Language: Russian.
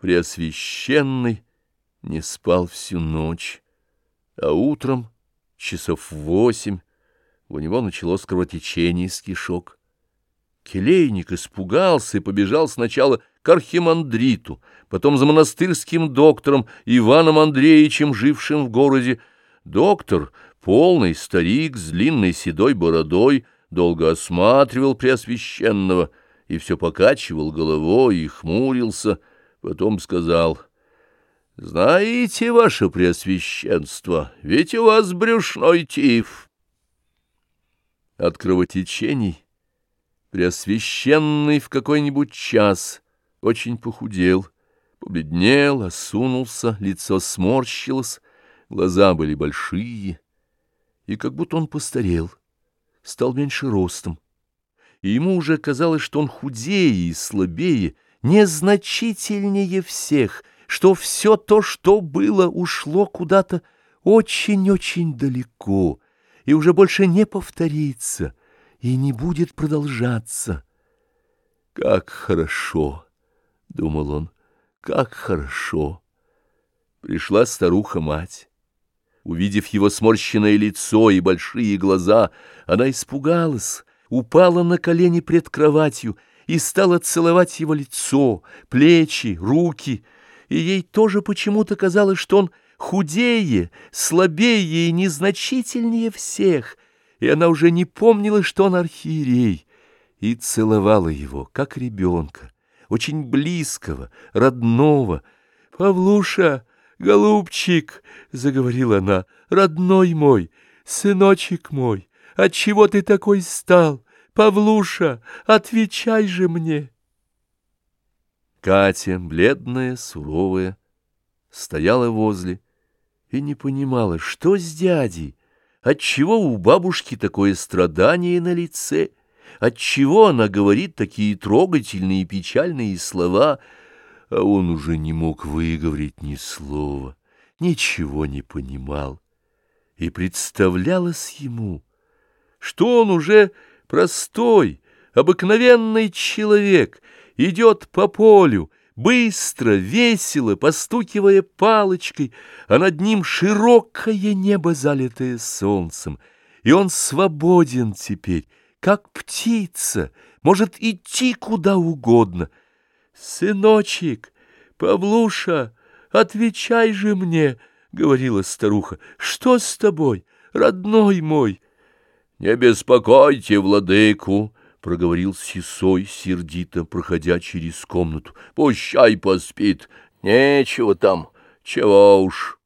Преосвященный не спал всю ночь, а утром, часов восемь, у него началось кровотечение из кишок. Келейник испугался и побежал сначала к архимандриту, потом за монастырским доктором Иваном Андреевичем, жившим в городе. Доктор, полный старик с длинной седой бородой, долго осматривал Преосвященного и все покачивал головой и хмурился, потом сказал, «Знаете, ваше Преосвященство, ведь у вас брюшной тиф». От кровотечений Преосвященный в какой-нибудь час очень похудел, побледнел, осунулся, лицо сморщилось, глаза были большие, и как будто он постарел, стал меньше ростом. И ему уже казалось, что он худее и слабее, незначительнее всех, что все то, что было, ушло куда-то очень-очень далеко и уже больше не повторится — и не будет продолжаться. «Как хорошо!» — думал он, — «как хорошо!» Пришла старуха-мать. Увидев его сморщенное лицо и большие глаза, она испугалась, упала на колени пред кроватью и стала целовать его лицо, плечи, руки, и ей тоже почему-то казалось, что он худее, слабее и незначительнее всех — и она уже не помнила, что он архиерей, и целовала его, как ребенка, очень близкого, родного. «Павлуша, голубчик!» — заговорила она. «Родной мой, сыночек мой, отчего ты такой стал? Павлуша, отвечай же мне!» Катя, бледная, суровая, стояла возле и не понимала, что с дядей, Отчего у бабушки такое страдание на лице? Отчего она говорит такие трогательные и печальные слова? А он уже не мог выговорить ни слова, ничего не понимал. И представлялось ему, что он уже простой, обыкновенный человек, идет по полю, Быстро, весело, постукивая палочкой, а над ним широкое небо, залитое солнцем, и он свободен теперь, как птица, может идти куда угодно. «Сыночек, Павлуша, отвечай же мне!» — говорила старуха. «Что с тобой, родной мой?» «Не беспокойте владыку!» — проговорил Сисой, сердито, проходя через комнату. — Пущай поспит. Нечего там. Чего уж.